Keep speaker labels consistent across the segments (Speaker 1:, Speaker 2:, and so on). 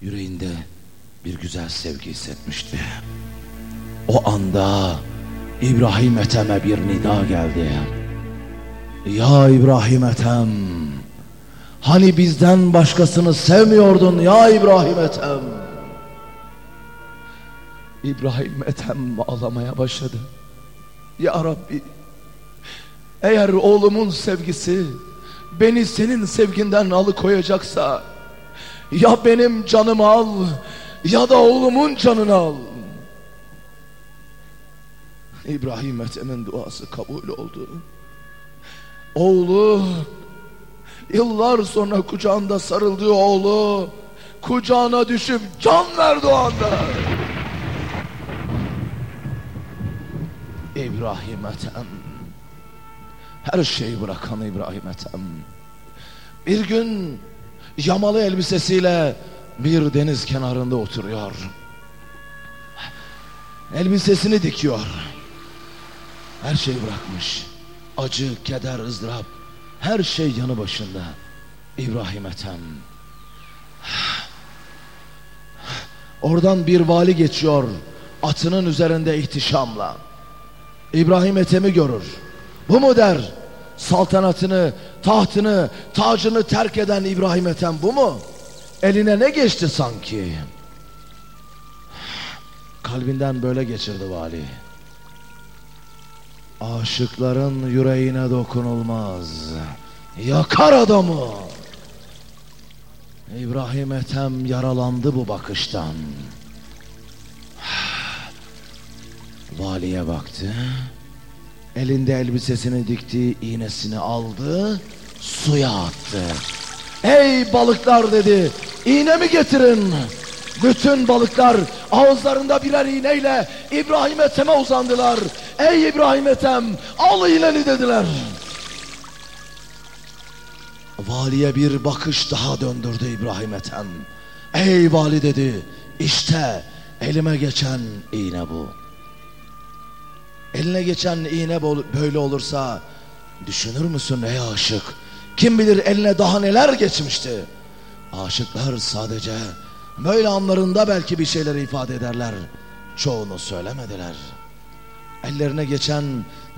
Speaker 1: yüreğinde bir güzel sevgi hissetmişti. O anda İbrahim Ethem'e bir nida geldi. Ya İbrahim Ethem, hani bizden başkasını sevmiyordun ya İbrahim Ethem. İbrahim Ethem ağlamaya başladı. Ya Rabbi, eğer oğlumun sevgisi beni senin sevginden alıkoyacaksa ya benim canımı al ya da oğlumun canını al. İbrahim Ethem'in duası kabul oldu. Oğlu yıllar sonra kucağında sarıldığı oğlu kucağına düşüp can verdi o anda. İbrahim Ethem her şeyi bırakan İbrahim Ethem bir gün yamalı elbisesiyle bir deniz kenarında oturuyor. Elbisesini dikiyor. Her şeyi bırakmış. Acı, keder, ızdırap. Her şey yanı başında. İbrahim Ethem. Oradan bir vali geçiyor. Atının üzerinde ihtişamla. İbrahim Ethem'i görür. Bu mu der? Saltanatını, tahtını, tacını terk eden İbrahim Ethem bu mu? Eline ne geçti sanki? Kalbinden böyle geçirdi vali. Aşıkların yüreğine dokunulmaz. Yakar adamı. İbrahim Ethem yaralandı bu bakıştan. Valiye baktı. Elinde elbisesini dikti, iğnesini aldı, suya attı. Ey balıklar dedi, iğnemi getirin. Bütün balıklar ağızlarında birer iğneyle İbrahim Ethem'e uzandılar. Ey İbrahim Ethem al iğneni dediler. Valiye bir bakış daha döndürdü İbrahim Ethem. Ey vali dedi işte elime geçen iğne bu. Eline geçen iğne böyle olursa düşünür müsün ey aşık? Kim bilir eline daha neler geçmişti. Aşıklar sadece böyle anlarında belki bir şeyler ifade ederler. Çoğunu söylemediler. Ellerine geçen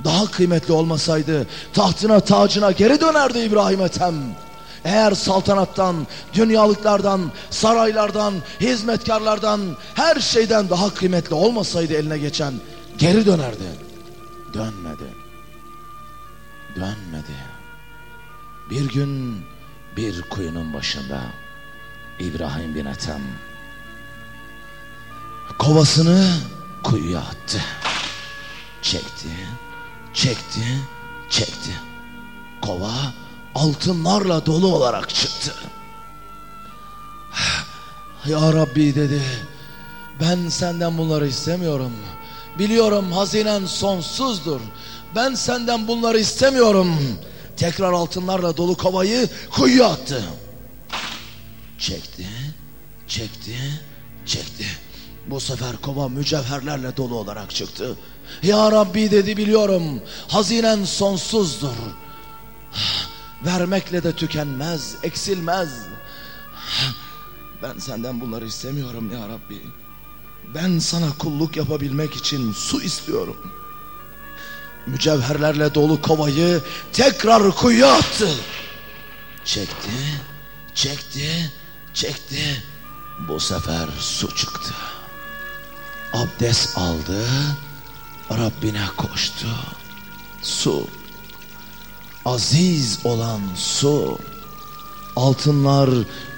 Speaker 1: daha kıymetli olmasaydı tahtına tacına geri dönerdi İbrahim Ethem. Eğer saltanattan, dünyalıklardan, saraylardan, hizmetkarlardan, her şeyden daha kıymetli olmasaydı eline geçen geri dönerdi. Dönmedi. Dönmedi. Bir gün bir kuyunun başında İbrahim bin Ethem kovasını kuyuya attı. Çekti, çekti, çekti. Kova altınlarla dolu olarak çıktı. Ya Rabbi dedi, ben senden bunları istemiyorum. Biliyorum hazinen sonsuzdur. Ben senden bunları istemiyorum. Tekrar altınlarla dolu kovayı kuyuya attı. Çekti, çekti, çekti. Bu sefer kova mücevherlerle dolu olarak çıktı. Ya Rabbi dedi biliyorum hazinen sonsuzdur. Vermekle de tükenmez, eksilmez. Ben senden bunları istemiyorum ya Rabbi. Ben sana kulluk yapabilmek için su istiyorum. Mücevherlerle dolu kovayı tekrar kuyuya attı. Çekti, çekti, çekti. Bu sefer su çıktı. Abdest aldı, Rabbine koştu. Su, aziz olan su. Altınlar,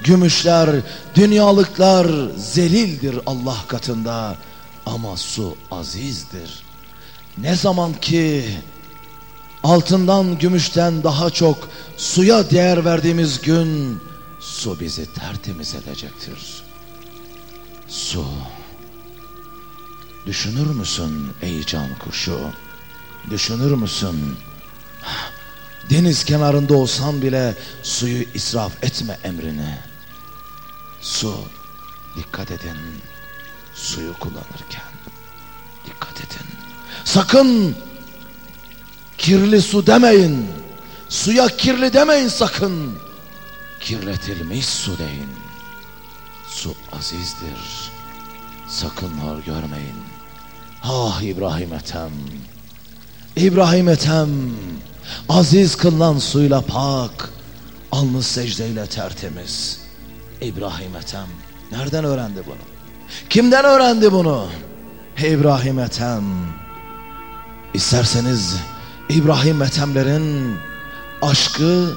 Speaker 1: gümüşler, dünyalıklar zelildir Allah katında. Ama su azizdir. Ne zaman ki altından, gümüşten daha çok suya değer verdiğimiz gün su bizi tertemiz edecektir. Su. Düşünür müsün ey can kuşu? Düşünür müsün? Deniz kenarında olsan bile suyu israf etme emrini. Su, dikkat edin. Suyu kullanırken dikkat edin. Sakın kirli su demeyin. Suya kirli demeyin sakın. Kirletilmiş su deyin. Su azizdir. Sakın hor görmeyin. Ah İbrahim Ethem. İbrahim Ethem. Aziz kılınan suyla pak. Alnı secdeyle tertemiz. İbrahim Ethem. Nereden öğrendi bunu? Kimden öğrendi bunu? İbrahim Ethem. İsterseniz İbrahim Ethemlerin aşkı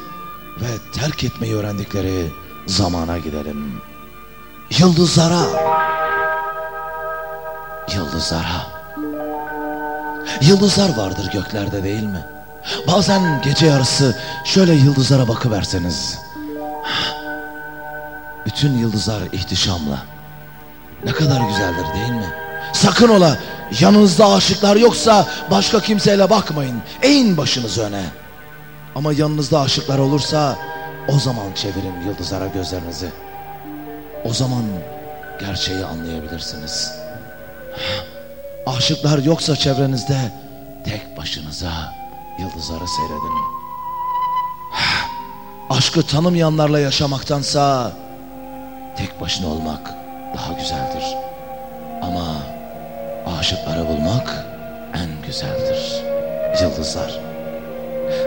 Speaker 1: ve terk etmeyi öğrendikleri zamana gidelim. Yıldızlara. Yıldızlara. Yıldızlar vardır göklerde değil mi? Bazen gece yarısı şöyle yıldızlara bakıverseniz. Bütün yıldızlar ihtişamla. Ne kadar güzeldir değil mi? Sakın ola yanınızda aşıklar yoksa başka kimseyle bakmayın. Eğin başınız öne. Ama yanınızda aşıklar olursa o zaman çevirin yıldızlara gözlerinizi. O zaman gerçeği anlayabilirsiniz. Aşıklar yoksa çevrenizde tek başınıza yıldızları seyredin. Aşkı tanımayanlarla yaşamaktansa tek başına olmak daha güzeldir. Ama aşıkları bulmak en güzeldir. Yıldızlar.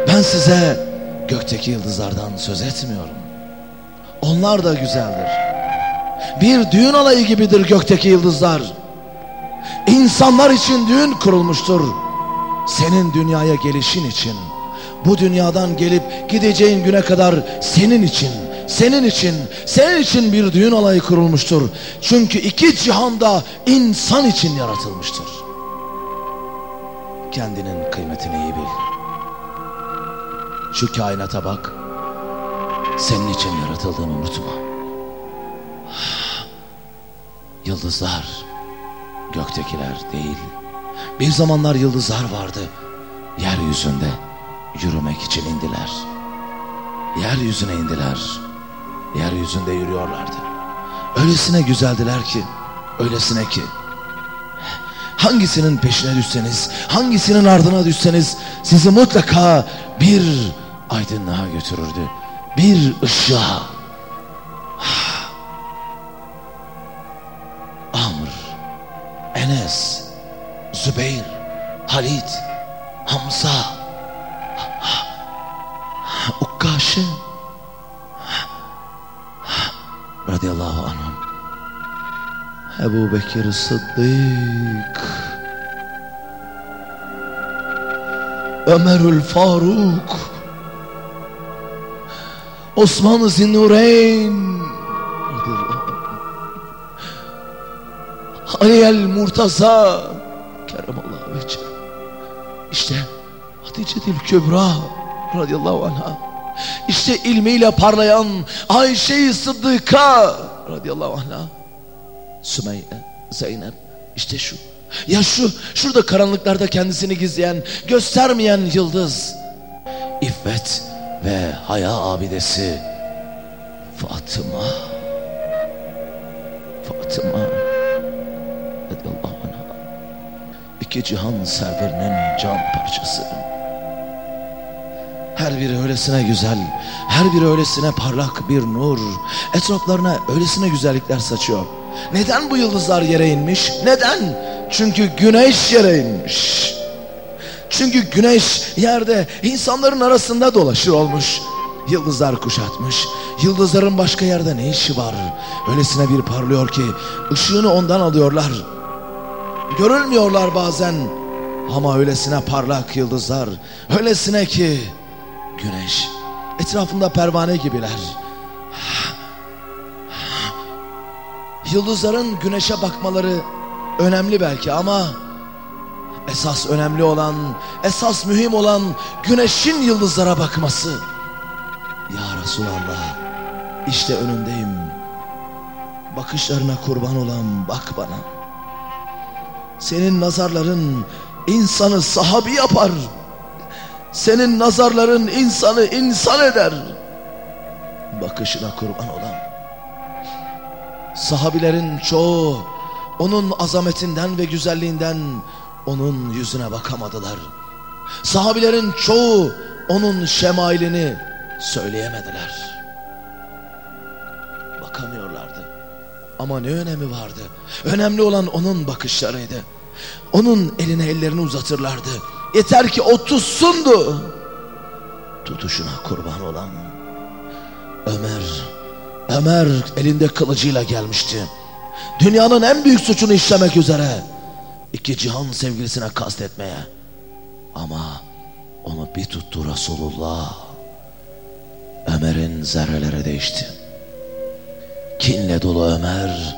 Speaker 1: Ben size gökteki yıldızlardan söz etmiyorum. Onlar da güzeldir. Bir düğün alayı gibidir gökteki yıldızlar. İnsanlar için düğün kurulmuştur. Senin dünyaya gelişin için. Bu dünyadan gelip gideceğin güne kadar senin için, senin için, senin için bir düğün alayı kurulmuştur. Çünkü iki cihanda insan için yaratılmıştır. Kendinin kıymetini iyi bil. Şu kainata bak. Senin için yaratıldığını unutma. Yıldızlar göktekiler değil. Bir zamanlar yıldızlar vardı. Yeryüzünde yürümek için indiler. Yeryüzüne indiler. Yeryüzünde yürüyorlardı. Öylesine güzeldiler ki, öylesine ki. Hangisinin peşine düşseniz, hangisinin ardına düşseniz sizi mutlaka bir aydınlığa götürürdü. Bir ışığa. Amr, Enes, Zübeyir, Halit, Hamza, Ukkaşe radıyallahu anhum. Ebu Bekir Sıddık, Ömerül Faruk, Osman Zinnureyn, Ali el Murtaza, Hatice Dil Kübra radıyallahu anha. İşte ilmiyle parlayan Ayşe-i Sıddıka radıyallahu anha. Sümeyye, Zeynep işte şu. Ya şu, şurada karanlıklarda kendisini gizleyen, göstermeyen yıldız. İffet ve haya abidesi Fatıma. Fatıma radıyallahu anha. İki cihan serverinin can parçası. Her biri öylesine güzel, her biri öylesine parlak bir nur. Etraflarına öylesine güzellikler saçıyor. Neden bu yıldızlar yere inmiş? Neden? Çünkü güneş yere inmiş. Çünkü güneş yerde insanların arasında dolaşır olmuş. Yıldızlar kuşatmış. Yıldızların başka yerde ne işi var? Öylesine bir parlıyor ki ışığını ondan alıyorlar. Görülmüyorlar bazen. Ama öylesine parlak yıldızlar. Öylesine ki güneş etrafında pervane gibiler. Yıldızların güneşe bakmaları önemli belki ama esas önemli olan, esas mühim olan güneşin yıldızlara bakması. Ya Resulallah işte önündeyim. Bakışlarına kurban olan bak bana. Senin nazarların insanı sahabi yapar. Senin nazarların insanı insan eder. Bakışına kurban olan. Sahabilerin çoğu onun azametinden ve güzelliğinden onun yüzüne bakamadılar. Sahabilerin çoğu onun şemailini söyleyemediler. Bakamıyorlardı. Ama ne önemi vardı? Önemli olan onun bakışlarıydı. Onun eline ellerini uzatırlardı. Yeter ki o tutsundu. Tutuşuna kurban olan Ömer, Ömer elinde kılıcıyla gelmişti. Dünyanın en büyük suçunu işlemek üzere. iki cihan sevgilisine kastetmeye. Ama onu bir tuttu Resulullah. Ömer'in zerreleri değişti. Kinle dolu Ömer,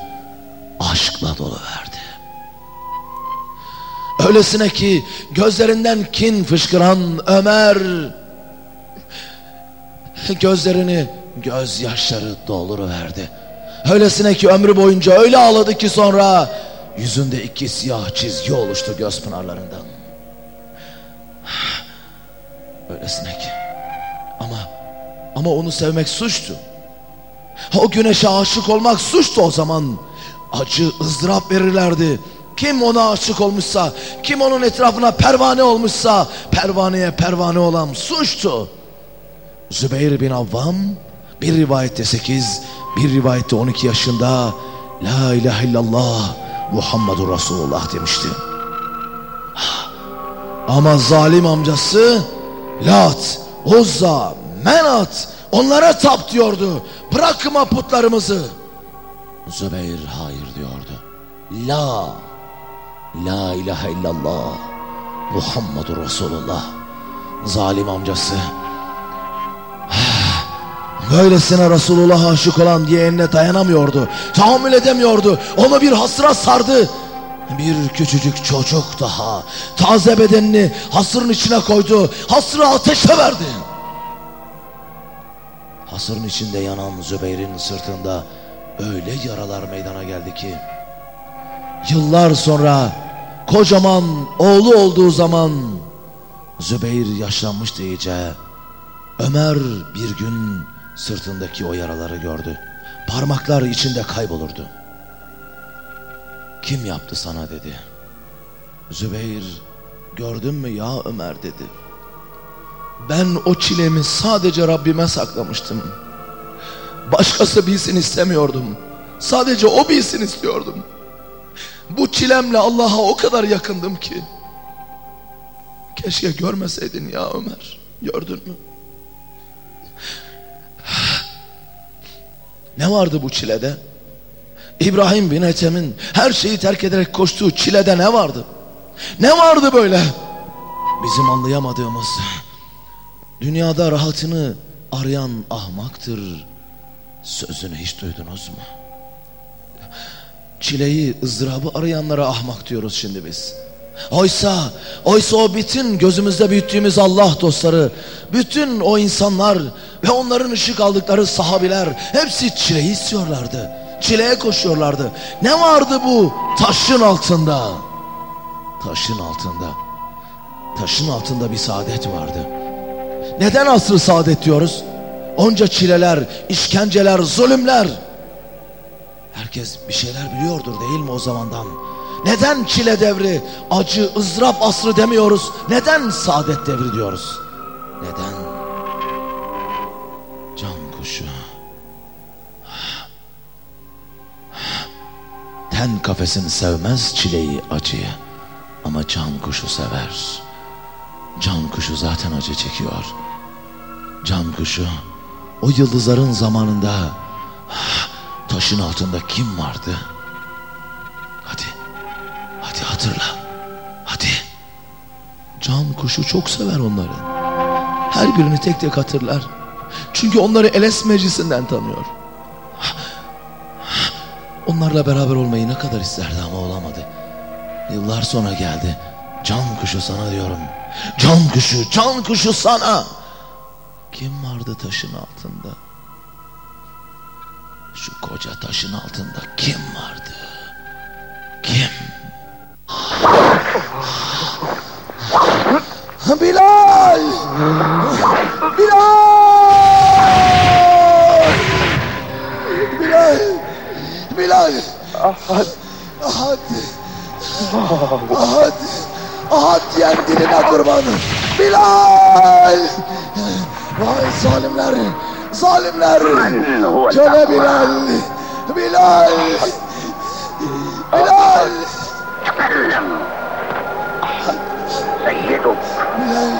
Speaker 1: aşkla dolu verdi. Öylesine ki gözlerinden kin fışkıran Ömer gözlerini gözyaşları dolduruverdi. Öylesine ki ömrü boyunca öyle ağladı ki sonra yüzünde iki siyah çizgi oluştu göz pınarlarından. Öylesine ki ama ama onu sevmek suçtu. O güneşe aşık olmak suçtu o zaman. Acı ızdırap verirlerdi. Kim ona aşık olmuşsa, kim onun etrafına pervane olmuşsa, pervaneye pervane olan suçtu. Zübeyir bin Avvam bir rivayette 8, bir rivayette 12 yaşında La ilahe illallah Muhammedur Resulullah demişti. Ama zalim amcası Lat, Uzza, Menat onlara tap diyordu. Bırakma putlarımızı. Zübeyir hayır diyordu. La, la ilahe illallah Muhammedur Resulullah. Zalim amcası Böylesine Resulullah'a aşık olan yeğenine dayanamıyordu. Tahammül edemiyordu. Onu bir hasra sardı. Bir küçücük çocuk daha taze bedenini hasırın içine koydu. Hasrı ateşe verdi. Hasırın içinde yanan Zübeyir'in sırtında öyle yaralar meydana geldi ki yıllar sonra kocaman oğlu olduğu zaman Zübeyir yaşlanmıştı iyice. Ömer bir gün sırtındaki o yaraları gördü. Parmaklar içinde kaybolurdu. Kim yaptı sana dedi. Zübeyir gördün mü ya Ömer dedi. Ben o çilemi sadece Rabbime saklamıştım. Başkası bilsin istemiyordum. Sadece o bilsin istiyordum. Bu çilemle Allah'a o kadar yakındım ki. Keşke görmeseydin ya Ömer. Gördün mü? Ne vardı bu çilede? İbrahim bin Ethem'in her şeyi terk ederek koştuğu çilede ne vardı? Ne vardı böyle? Bizim anlayamadığımız dünyada rahatını arayan ahmaktır sözünü hiç duydunuz mu? Çileyi, ızdırabı arayanlara ahmak diyoruz şimdi biz. Oysa, oysa o bütün gözümüzde büyüttüğümüz Allah dostları, bütün o insanlar ve onların ışık aldıkları sahabiler hepsi çileyi istiyorlardı. Çileye koşuyorlardı. Ne vardı bu taşın altında? Taşın altında. Taşın altında bir saadet vardı. Neden asrı saadet diyoruz? Onca çileler, işkenceler, zulümler. Herkes bir şeyler biliyordur değil mi o zamandan? Neden çile devri, acı, ızdırap asrı demiyoruz? Neden saadet devri diyoruz? Neden? Can kuşu. Ten kafesini sevmez çileyi, acıyı. Ama can kuşu sever. Can kuşu zaten acı çekiyor. Can kuşu o yıldızların zamanında taşın altında kim vardı? Hadi, hadi hatırla. Hadi. Can kuşu çok sever onları. Her birini tek tek hatırlar. Çünkü onları Eles meclisinden tanıyor. Onlarla beraber olmayı ne kadar isterdi ama olamadı. Yıllar sonra geldi. Can kuşu sana diyorum. Can kuşu, can kuşu sana. Kim vardı taşın altında? Şu koca taşın altında kim vardı? Kim? Bilal! Bilal! Bilal! Bilal! Ahad! Ahad! Ahad! Ahad diyen diline kurban! Bilal! Vay zalimler! Zalimler! Köle Bilal! Bilal! Bilal! Bilal!
Speaker 2: سيدك
Speaker 1: Bilal!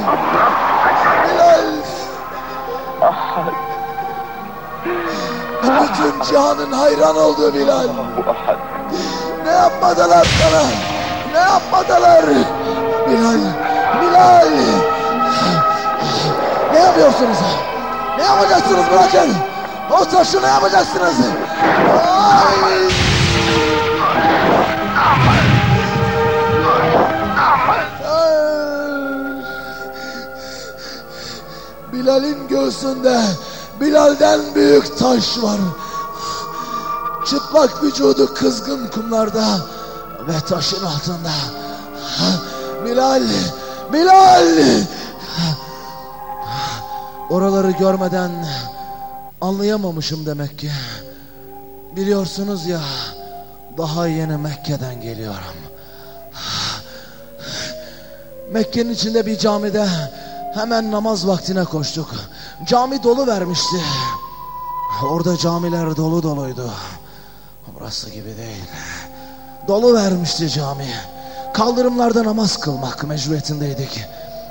Speaker 1: Bilal! Bütün cihanın hayran olduğu Bilal. Ne yapmadılar sana? Ne yapmadılar? Bilal! Bilal! Ne yapıyorsunuz? Yapacaksınız bırakın? O taşı ne yapacaksınız? Ay! Bilal'in göğsünde Bilal'den büyük taş var. Çıplak vücudu kızgın kumlarda ve taşın altında. Bilal, Bilal! Oraları görmeden anlayamamışım demek ki. Biliyorsunuz ya, daha yeni Mekke'den geliyorum. Mekke'nin içinde bir camide hemen namaz vaktine koştuk. Cami dolu vermişti. Orada camiler dolu doluydu. Burası gibi değil. Dolu vermişti cami. Kaldırımlarda namaz kılmak mecburiyetindeydik.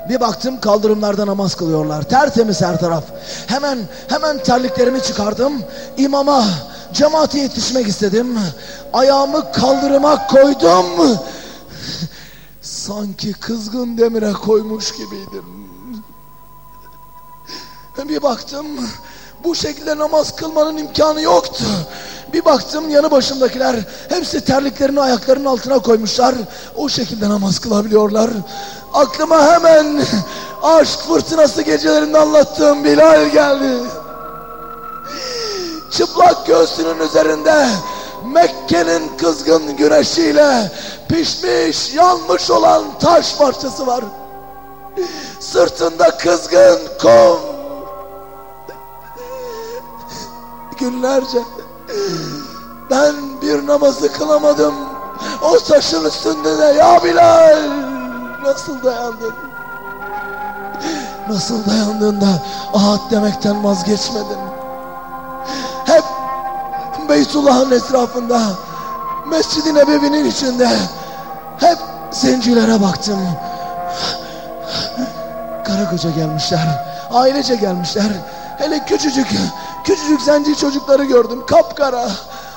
Speaker 1: Bir baktım kaldırımlarda namaz kılıyorlar. Tertemiz her taraf. Hemen hemen terliklerimi çıkardım. İmama, cemaate yetişmek istedim. Ayağımı kaldırıma koydum. Sanki kızgın demire koymuş gibiydim. Bir baktım bu şekilde namaz kılmanın imkanı yoktu. Bir baktım yanı başımdakiler hepsi terliklerini ayaklarının altına koymuşlar. O şekilde namaz kılabiliyorlar. Aklıma hemen aşk fırtınası gecelerinde anlattığım Bilal geldi. Çıplak göğsünün üzerinde Mekke'nin kızgın güneşiyle pişmiş, yanmış olan taş parçası var. Sırtında kızgın kum. Günlerce ben bir namazı kılamadım. O taşın üstünde de ya Bilal nasıl dayandın? Nasıl dayandın da ahad demekten vazgeçmedin? Hep Beytullah'ın etrafında, Mescid-i Nebevi'nin içinde hep zencilere baktım. Kara koca gelmişler, ailece gelmişler. Hele küçücük, küçücük zenci çocukları gördüm, kapkara.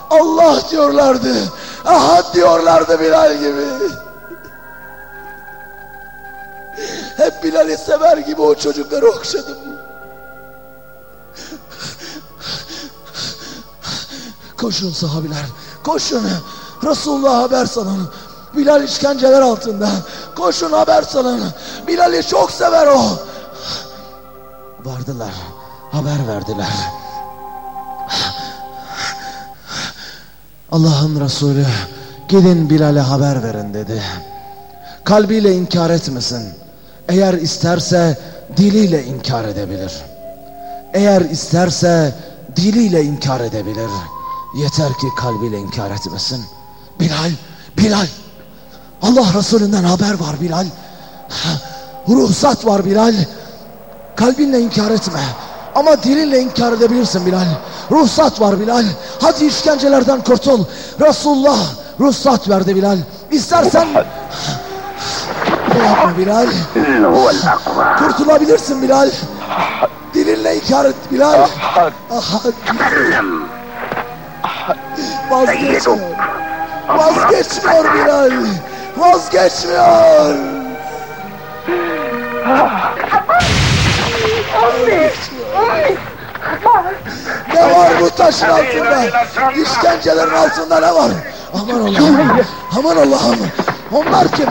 Speaker 1: Allah diyorlardı, ahad diyorlardı Bilal gibi. Hep Bilal'i sever gibi o çocukları okşadım. Koşun sahabiler, koşun. Resulullah'a haber salın. Bilal işkenceler altında. Koşun haber salın. Bilal'i çok sever o. Vardılar, haber verdiler. Allah'ın Resulü gidin Bilal'e haber verin dedi. Kalbiyle inkar etmesin. Eğer isterse diliyle inkar edebilir. Eğer isterse diliyle inkar edebilir. Yeter ki kalbiyle inkar etmesin. Bilal, Bilal. Allah Resulünden haber var Bilal. Ruhsat var Bilal. Kalbinle inkar etme. Ama dilinle inkar edebilirsin Bilal. Ruhsat var Bilal. Hadi işkencelerden kurtul. Resulullah ruhsat verdi Bilal. İstersen... Böyle yapma Bilal. Kurtulabilirsin Bilal. Dilinle ikar et Bilal. Vazgeçmiyor. Vazgeçmiyor Bilal. Vazgeçmiyor. Vazgeçmiyor. Ne var bu taşın altında? İşkencelerin altında ne var? Aman Allah'ım. Aman Allah'ım. Onlar kim?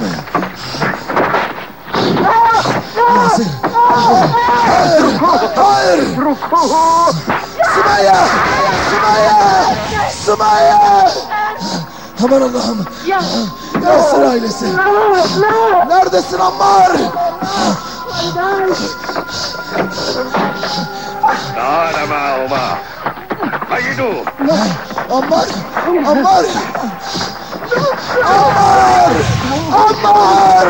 Speaker 1: Nasıl? Hayır! Hayır! Sümeyye! Sümeyye! Sümeyye! Aman Allah'ım! Yasir ailesi! Neredesin Ammar?
Speaker 2: Ağlama Oma! Haydu!
Speaker 1: Ammar! Ammar! Ammar! Ammar!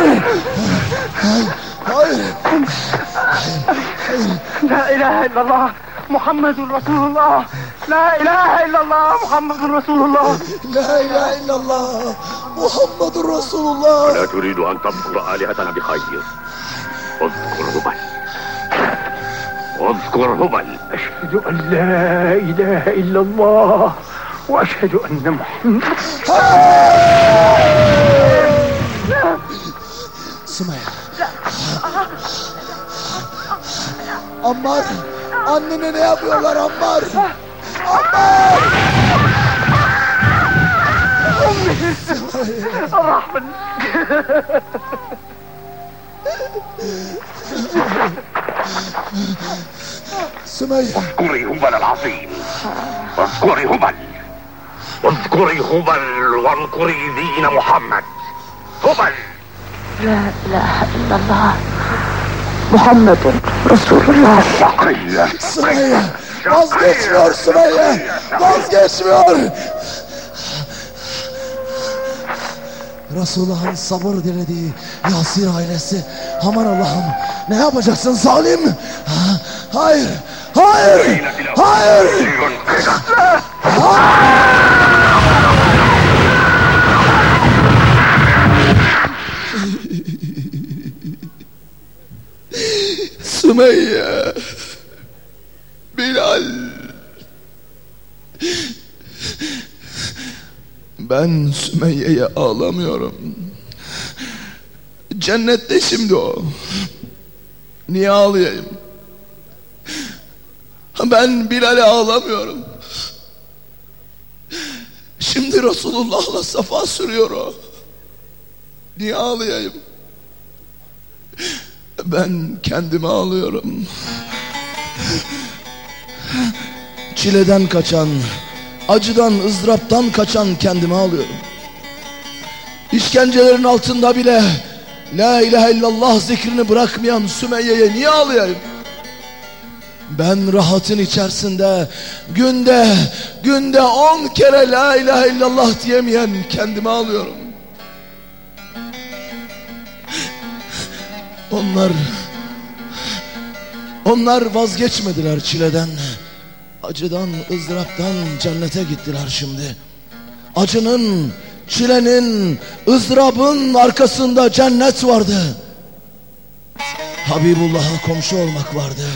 Speaker 3: لا إله إلا الله محمد رسول الله.
Speaker 2: لا إله إلا الله محمد رسول الله.
Speaker 1: La ilahe illallah Muhammedur Resulullah
Speaker 2: لا تريد أن تذكر آلهتنا بخير. اذكر هبل. اذكر هبل. أشهد أن لا إله إلا الله وأشهد أن محمد
Speaker 1: Sümeyye Ammar. Annene ne yapıyorlar Ammar? Ammar!
Speaker 2: أمي سمية اذكري هبل العظيم واذكري هبل واذكري هبل وانكري دين محمد هبل
Speaker 3: لا لا اله الا الله Muhammedun Resulullah.
Speaker 2: Süreyya.
Speaker 1: Süreyya. Vazgeçmiyor Süreyya. Vazgeçmiyor. Resulullah'ın sabır dilediği Yasir ailesi aman Allah'ım ne yapacaksın zalim ha, hayır hayır hayır hayır, hayır. Sümeyye Bilal. Ben Sümeyye'ye ağlamıyorum. Cennette şimdi o. Niye ağlayayım? Ben Bilal'e ağlamıyorum. Şimdi Resulullah'la safa sürüyor o. Niye ağlayayım ben kendime ağlıyorum. Çileden kaçan, acıdan, ızdıraptan kaçan kendime ağlıyorum. İşkencelerin altında bile La ilahe illallah zikrini bırakmayan Sümeyye'ye niye ağlayayım? Ben rahatın içerisinde günde günde on kere la ilahe illallah diyemeyen kendime ağlıyorum. Onlar onlar vazgeçmediler çileden. Acıdan, ızdıraptan cennete gittiler şimdi. Acının, çilenin, ızdırabın arkasında cennet vardı. Habibullah'a komşu olmak vardı.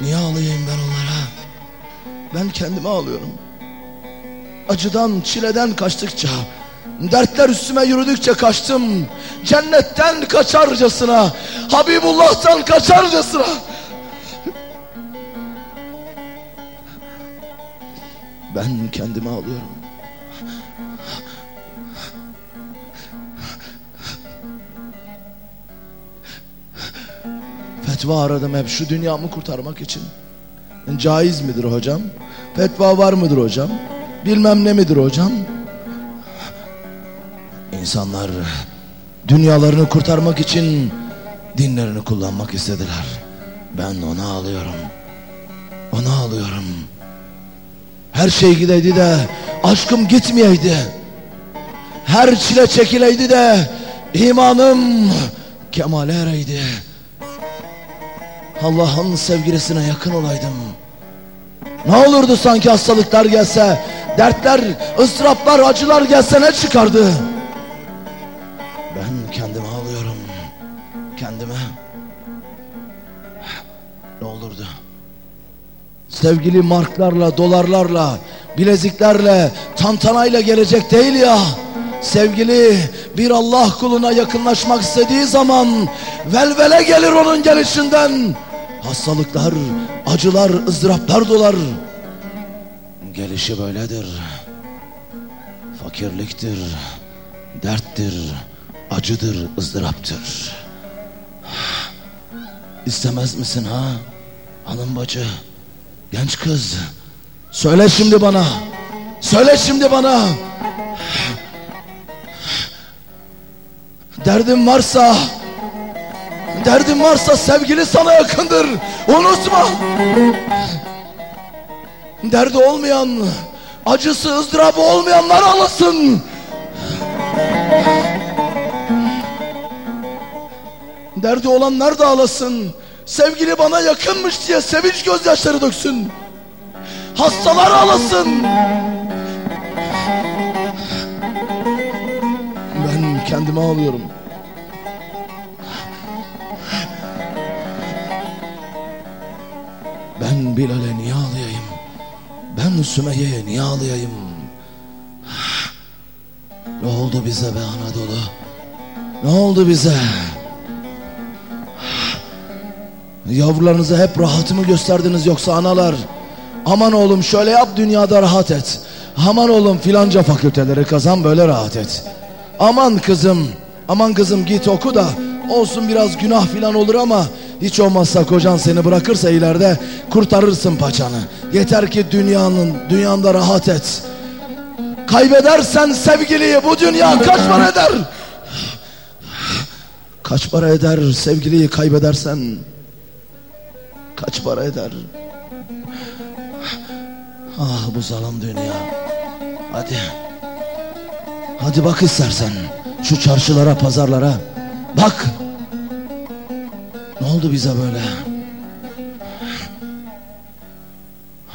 Speaker 1: Niye ağlayayım ben onlara? Ben kendime ağlıyorum. Acıdan, çileden kaçtıkça, dertler üstüme yürüdükçe kaçtım. Cennetten kaçarcasına, Habibullah'tan kaçarcasına. Ben kendime ağlıyorum. Fetva aradım hep şu dünyamı kurtarmak için. Caiz midir hocam? Fetva var mıdır hocam? Bilmem ne midir hocam? İnsanlar dünyalarını kurtarmak için dinlerini kullanmak istediler. Ben ona alıyorum. Ona alıyorum. Her şey gideydi de aşkım gitmeyeydi. Her çile çekileydi de imanım kemale ereydi. Allah'ın sevgilisine yakın olaydım. Ne olurdu sanki hastalıklar gelse, dertler, ıstıraplar, acılar gelse ne çıkardı? Kendime ağlıyorum. Kendime. Ne olurdu? Sevgili marklarla, dolarlarla, bileziklerle, tantanayla gelecek değil ya. Sevgili bir Allah kuluna yakınlaşmak istediği zaman velvele gelir onun gelişinden. Hastalıklar, acılar, ızdıraplar dolar. Gelişi böyledir. Fakirliktir, derttir, acıdır, ızdıraptır. İstemez misin ha? Hanım bacı, genç kız. Söyle şimdi bana. Söyle şimdi bana. Derdin varsa Derdin varsa sevgili sana yakındır Unutma Derdi olmayan Acısı ızdırabı olmayanlar ağlasın Derdi olanlar da ağlasın Sevgili bana yakınmış diye sevinç gözyaşları döksün Hastalar ağlasın. Ben kendime ağlıyorum. Ben Bilal'e niye ağlayayım? Ben Sümeyye'ye niye ağlayayım? Ne oldu bize be Anadolu? Ne oldu bize? Yavrularınıza hep rahatımı gösterdiniz yoksa analar? Aman oğlum şöyle yap dünyada rahat et. Aman oğlum filanca fakülteleri kazan böyle rahat et. Aman kızım, aman kızım git oku da olsun biraz günah filan olur ama hiç olmazsa kocan seni bırakırsa ileride kurtarırsın paçanı. Yeter ki dünyanın, dünyanda rahat et. Kaybedersen sevgiliyi bu dünya kaç para eder? Kaç para eder sevgiliyi kaybedersen? Kaç para eder? Ah bu zalim dünya. Hadi. Hadi bak istersen. Şu çarşılara, pazarlara. Bak. Ne oldu bize böyle?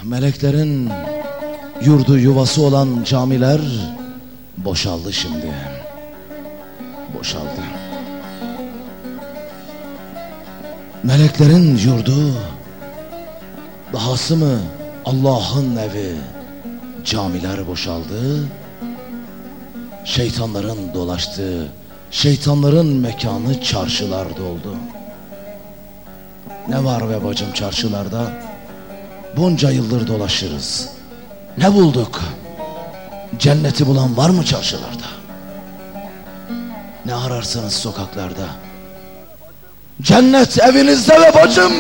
Speaker 1: Meleklerin yurdu yuvası olan camiler boşaldı şimdi. Boşaldı. Meleklerin yurdu dahası mı Allah'ın evi camiler boşaldı. Şeytanların dolaştığı, şeytanların mekanı çarşılar doldu. Ne var be bacım çarşılarda? Bunca yıldır dolaşırız. Ne bulduk? Cenneti bulan var mı çarşılarda? Ne ararsınız sokaklarda? Cennet evinizde be bacım.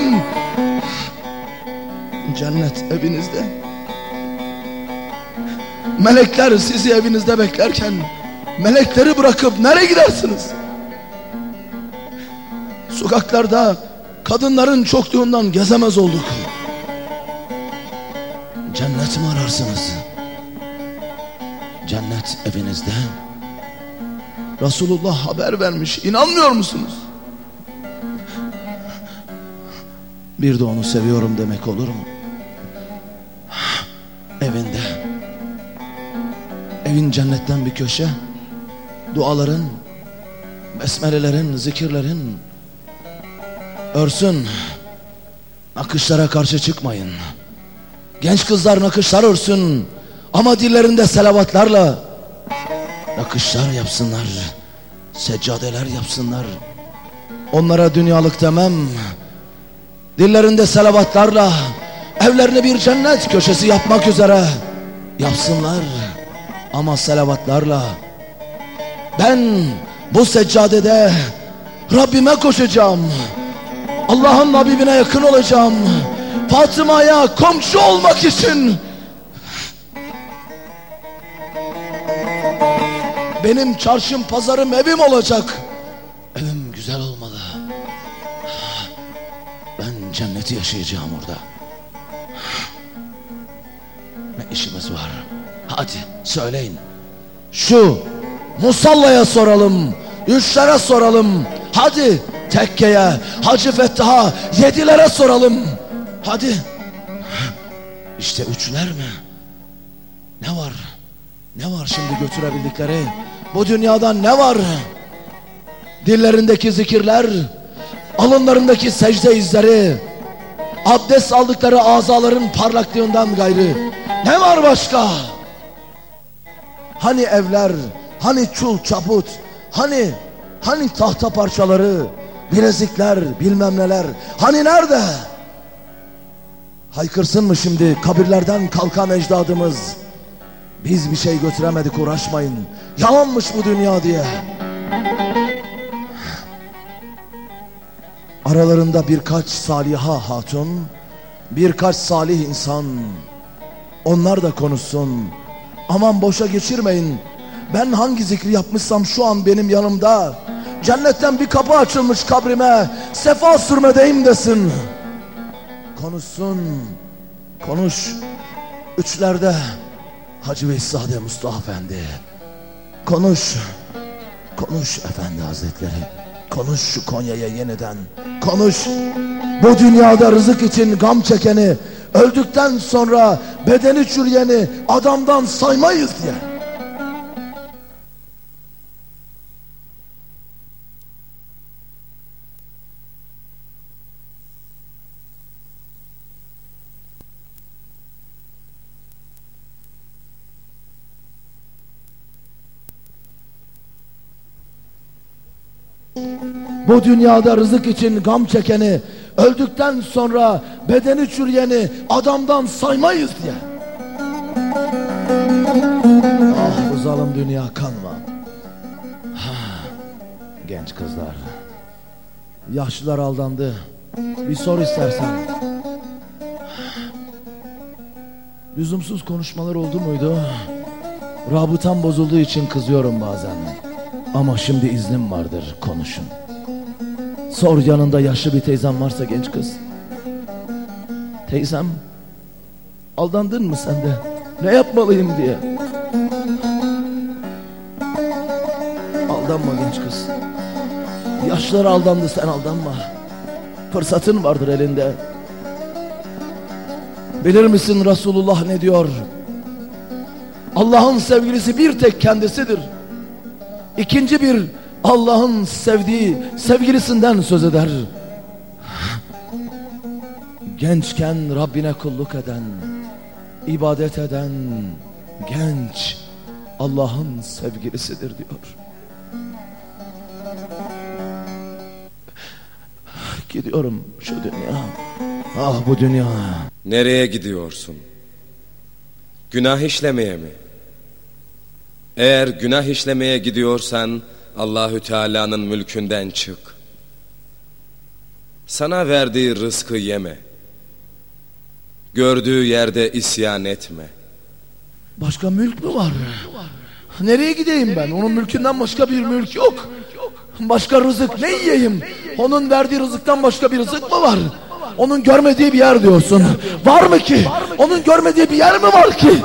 Speaker 1: Cennet evinizde. Melekler sizi evinizde beklerken melekleri bırakıp nereye gidersiniz? Sokaklarda kadınların çokluğundan gezemez olduk. Cennet mi ararsınız? Cennet evinizde. Resulullah haber vermiş. İnanmıyor musunuz? Bir de onu seviyorum demek olur mu? Evin cennetten bir köşe. Duaların, besmelelerin, zikirlerin örsün. Nakışlara karşı çıkmayın. Genç kızlar nakışlar örsün. Ama dillerinde selavatlarla nakışlar yapsınlar. Seccadeler yapsınlar. Onlara dünyalık demem. Dillerinde selavatlarla evlerini bir cennet köşesi yapmak üzere yapsınlar. Ama selavatlarla ben bu seccadede Rabbime koşacağım. Allah'ın Habibine yakın olacağım. Fatıma'ya komşu olmak için benim çarşım pazarım evim olacak. Evim güzel olmalı. Ben cenneti yaşayacağım orada. Ne işimiz var? Hadi söyleyin. Şu Musalla'ya soralım. Üçlere soralım. Hadi tekkeye, Hacı Fettah'a, yedilere soralım. Hadi. İşte üçler mi? Ne var? Ne var şimdi götürebildikleri? Bu dünyada ne var? Dillerindeki zikirler, alınlarındaki secde izleri, abdest aldıkları azaların parlaklığından gayrı. Ne var başka? Hani evler, hani çul çaput, hani hani tahta parçaları, bilezikler, bilmem neler. Hani nerede? Haykırsın mı şimdi kabirlerden kalkan ecdadımız? Biz bir şey götüremedik uğraşmayın. Yalanmış bu dünya diye. Aralarında birkaç saliha hatun, birkaç salih insan. Onlar da konuşsun. Aman boşa geçirmeyin. Ben hangi zikri yapmışsam şu an benim yanımda. Cennetten bir kapı açılmış kabrime. Sefa sürmedeyim desin. Konuşsun. Konuş. Üçlerde Hacı Veysade Mustafa Efendi. Konuş. Konuş Efendi Hazretleri. Konuş şu Konya'ya yeniden. Konuş. Bu dünyada rızık için gam çekeni öldükten sonra bedeni çürüyeni adamdan saymayız diye. Bu dünyada rızık için gam çekeni, öldükten sonra bedeni çürüyeni adamdan saymayız diye. Ah bu zalim dünya kanma. Genç kızlar. Yaşlılar aldandı. Bir sor istersen. Lüzumsuz konuşmalar oldu muydu? Rabıtam bozulduğu için kızıyorum bazen. Ama şimdi iznim vardır konuşun. Sor yanında yaşlı bir teyzem varsa genç kız. Teyzem aldandın mı sen de? Ne yapmalıyım diye. Aldanma genç kız. Yaşlılar aldandı sen aldanma. Fırsatın vardır elinde. Bilir misin Resulullah ne diyor? Allah'ın sevgilisi bir tek kendisidir. İkinci bir Allah'ın sevdiği sevgilisinden söz eder. Gençken Rabbine kulluk eden, ibadet eden genç Allah'ın sevgilisidir diyor. Gidiyorum şu dünya. Ah bu dünya.
Speaker 4: Nereye gidiyorsun? Günah işlemeye mi? Eğer günah işlemeye gidiyorsan Allahü Teala'nın mülkünden çık. Sana verdiği rızkı yeme. Gördüğü yerde isyan etme.
Speaker 1: Başka mülk mü var? Nereye gideyim ben? Onun mülkünden başka bir mülk yok. Başka rızık ne yiyeyim? Onun verdiği rızıktan başka bir rızık mı var? Onun görmediği bir yer diyorsun. Var mı ki? Onun görmediği bir yer mi var ki?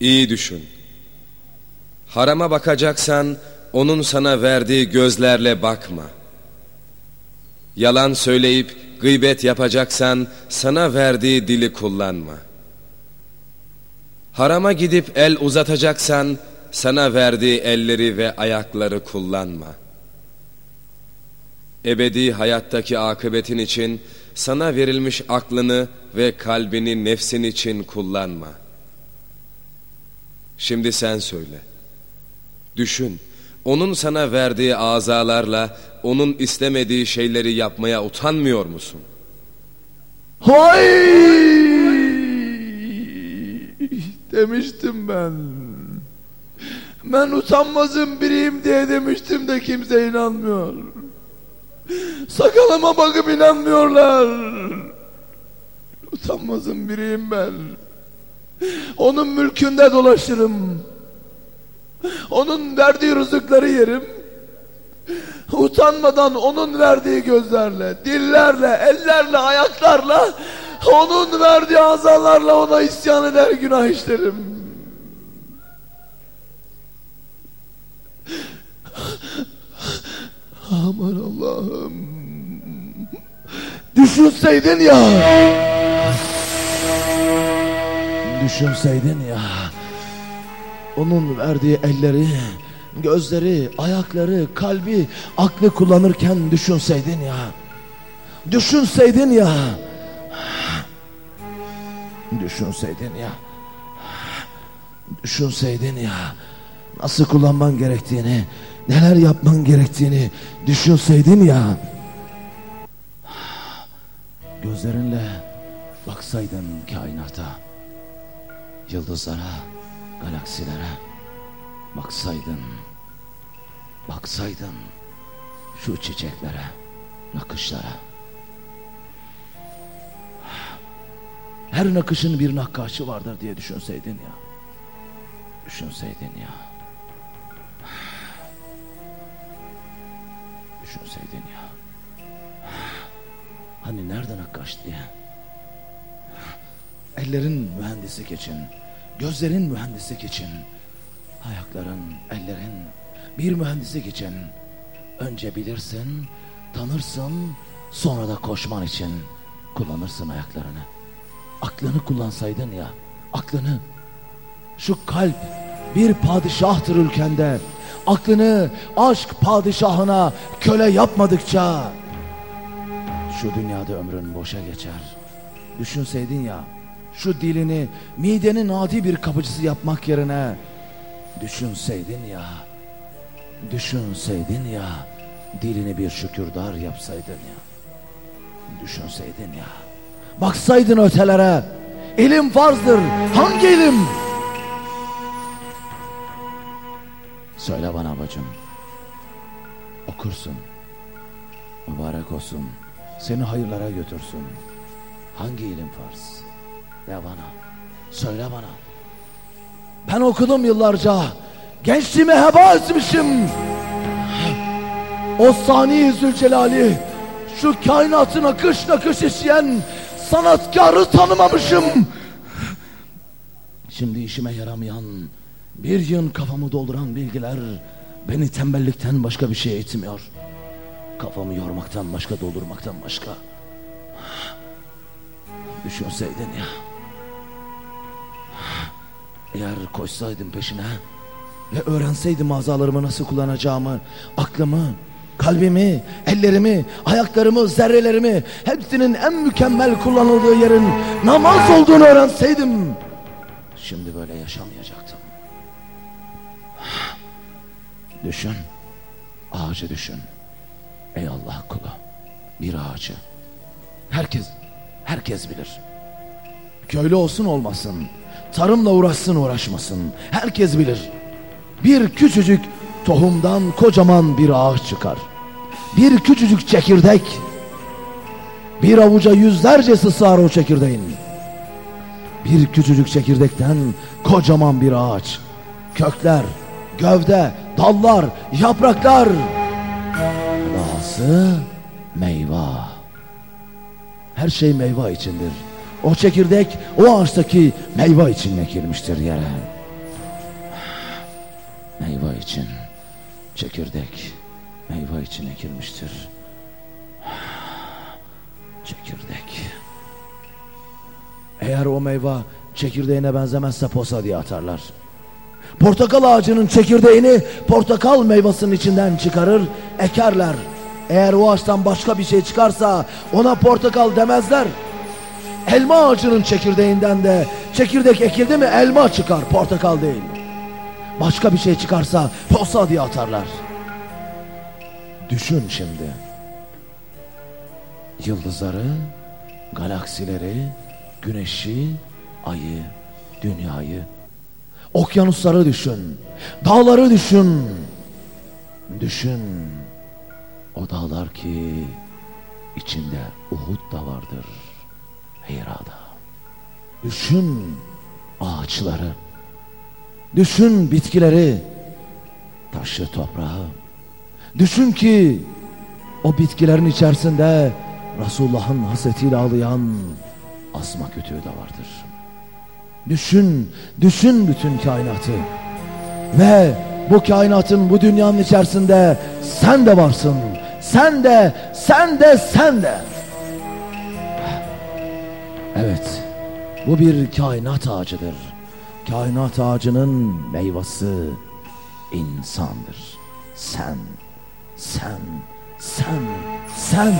Speaker 4: İyi düşün. Harama bakacaksan onun sana verdiği gözlerle bakma. Yalan söyleyip gıybet yapacaksan sana verdiği dili kullanma. Harama gidip el uzatacaksan sana verdiği elleri ve ayakları kullanma. Ebedi hayattaki akıbetin için sana verilmiş aklını ve kalbini nefsin için kullanma. Şimdi sen söyle. Düşün, onun sana verdiği azalarla onun istemediği şeyleri yapmaya utanmıyor musun?
Speaker 1: Hay! Demiştim ben. Ben utanmazım biriyim diye demiştim de kimse inanmıyor. Sakalıma bakıp inanmıyorlar. Utanmazım biriyim ben. Onun mülkünde dolaşırım. Onun verdiği rızıkları yerim. Utanmadan onun verdiği gözlerle, dillerle, ellerle, ayaklarla, onun verdiği azalarla ona isyan eder günah işlerim. Aman Allah'ım. Düşünseydin ya. Düşünseydin ya. Onun verdiği elleri, gözleri, ayakları, kalbi, aklı kullanırken düşünseydin ya. Düşünseydin ya. Düşünseydin ya. Düşünseydin ya. Nasıl kullanman gerektiğini, neler yapman gerektiğini düşünseydin ya. Gözlerinle baksaydın kainata, yıldızlara, galaksilere baksaydın, baksaydın şu çiçeklere, nakışlara. Her nakışın bir nakkaşı vardır diye düşünseydin ya. Düşünseydin ya. Düşünseydin ya. Hani nereden nakkaş diye. Ellerin mühendislik için, gözlerin mühendislik için, ayakların, ellerin bir mühendislik için önce bilirsin, tanırsın, sonra da koşman için kullanırsın ayaklarını. aklını kullansaydın ya, aklını. Şu kalp bir padişahtır ülkende. Aklını aşk padişahına köle yapmadıkça şu dünyada ömrün boşa geçer. Düşünseydin ya, şu dilini midenin adi bir kapıcısı yapmak yerine düşünseydin ya, düşünseydin ya, dilini bir şükürdar yapsaydın ya, düşünseydin ya, baksaydın ötelere, ilim farzdır, hangi ilim? Söyle bana bacım, okursun, mübarek olsun, seni hayırlara götürsün. Hangi ilim farz? De bana. Söyle bana. Ben okudum yıllarca. Gençliğimi heba etmişim. O sani Zülcelal'i şu kainatın akış nakış işleyen sanatkarı tanımamışım. Şimdi işime yaramayan bir yığın kafamı dolduran bilgiler beni tembellikten başka bir şey eğitmiyor. Kafamı yormaktan başka doldurmaktan başka. Düşünseydin ya. Eğer koşsaydım peşine ve öğrenseydim azalarımı nasıl kullanacağımı, aklımı, kalbimi, ellerimi, ayaklarımı, zerrelerimi hepsinin en mükemmel kullanıldığı yerin namaz olduğunu öğrenseydim şimdi böyle yaşamayacaktım. Düşün, ağacı düşün. Ey Allah kulu, bir ağacı. Herkes Herkes bilir. Köylü olsun olmasın, tarımla uğraşsın uğraşmasın, herkes bilir. Bir küçücük tohumdan kocaman bir ağaç çıkar. Bir küçücük çekirdek, bir avuca yüzlercesi sığar o çekirdeğin. Bir küçücük çekirdekten kocaman bir ağaç. Kökler, gövde, dallar, yapraklar. Dahası meyve. Her şey meyve içindir. O çekirdek o ağaçtaki meyve için ekilmiştir yere. Meyve için çekirdek meyve için ekilmiştir. Çekirdek. Eğer o meyve çekirdeğine benzemezse posa diye atarlar. Portakal ağacının çekirdeğini portakal meyvasının içinden çıkarır, ekerler. Eğer o ağaçtan başka bir şey çıkarsa ona portakal demezler. Elma ağacının çekirdeğinden de çekirdek ekildi mi elma çıkar portakal değil. Başka bir şey çıkarsa posa diye atarlar. Düşün şimdi. Yıldızları, galaksileri, güneşi, ayı, dünyayı, okyanusları düşün. Dağları düşün. Düşün. O dağlar ki içinde Uhud da vardır. Hira'da. Düşün ağaçları. Düşün bitkileri. Taşı toprağı. Düşün ki o bitkilerin içerisinde Resulullah'ın hasretiyle ağlayan asma kütüğü de vardır. Düşün, düşün bütün kainatı. Ve bu kainatın, bu dünyanın içerisinde sen de varsın. Sen de, sen de, sen de. Evet, bu bir kainat ağacıdır. Kainat ağacının meyvası insandır. Sen, sen, sen, sen.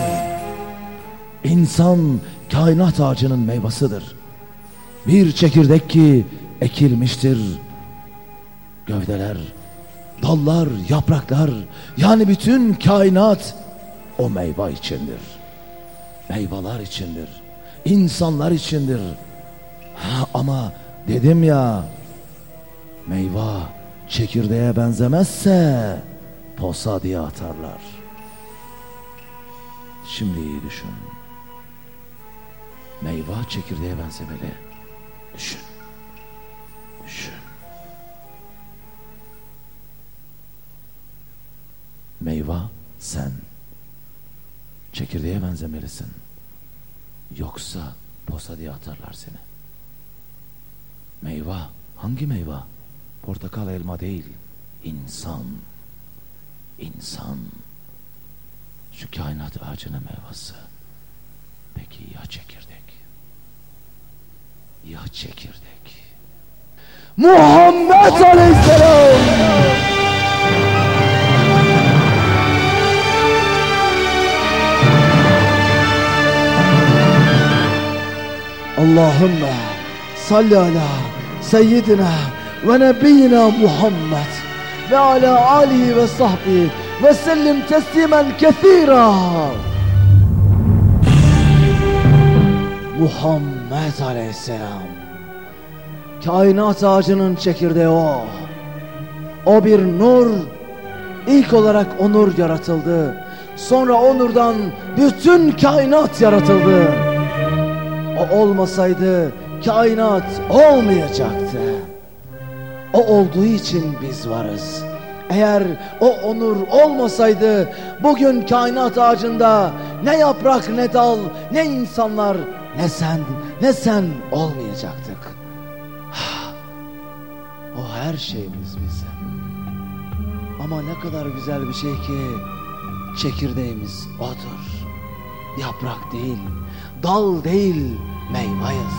Speaker 1: İnsan kainat ağacının meyvasıdır. Bir çekirdek ki ekilmiştir. Gövdeler, dallar, yapraklar yani bütün kainat o meyve içindir. Meyveler içindir. İnsanlar içindir. Ha, ama dedim ya meyve çekirdeğe benzemezse posa diye atarlar. Şimdi iyi düşün. Meyve çekirdeğe benzemeli. Düşün. Düşün. Meyve sen. Çekirdeğe benzemelisin. Yoksa posa diye atarlar seni. Meyve. Hangi meyve? Portakal elma değil. İnsan. İnsan. Şu kainat ağacının meyvesi. Peki ya çekirdek? ya çekirdek. Muhammed Aleyhisselam. Allahümme salli ala seyyidina ve nebiyyina Muhammed ve ala alihi ve sahbihi ve sellim teslimen kethira. Muhammed Aleyhisselam. Kainat ağacının çekirdeği o. O bir nur. İlk olarak o nur yaratıldı. Sonra o nurdan bütün kainat yaratıldı. O olmasaydı kainat olmayacaktı. O olduğu için biz varız. Eğer o onur olmasaydı bugün kainat ağacında ne yaprak ne dal ne insanlar ne sen ne sen olmayacaktık. O her şeyimiz bizim. Ama ne kadar güzel bir şey ki çekirdeğimiz odur. Yaprak değil, dal değil, meyveyiz.